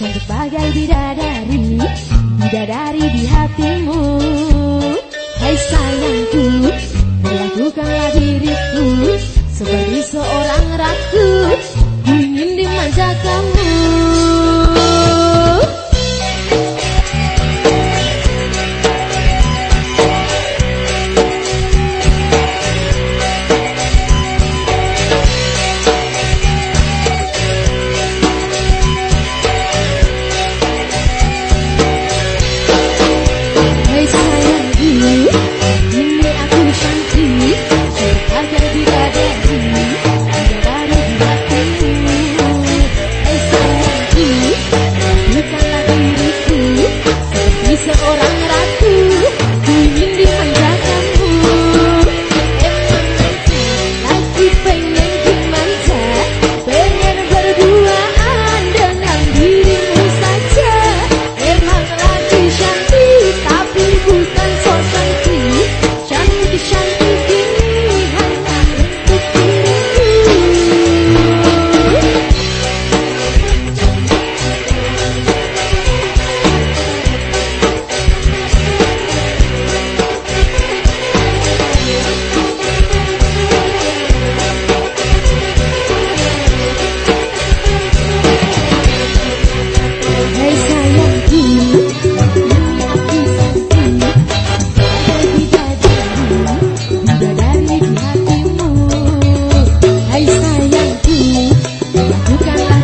Sebagai bidadari Bidadari di hatimu.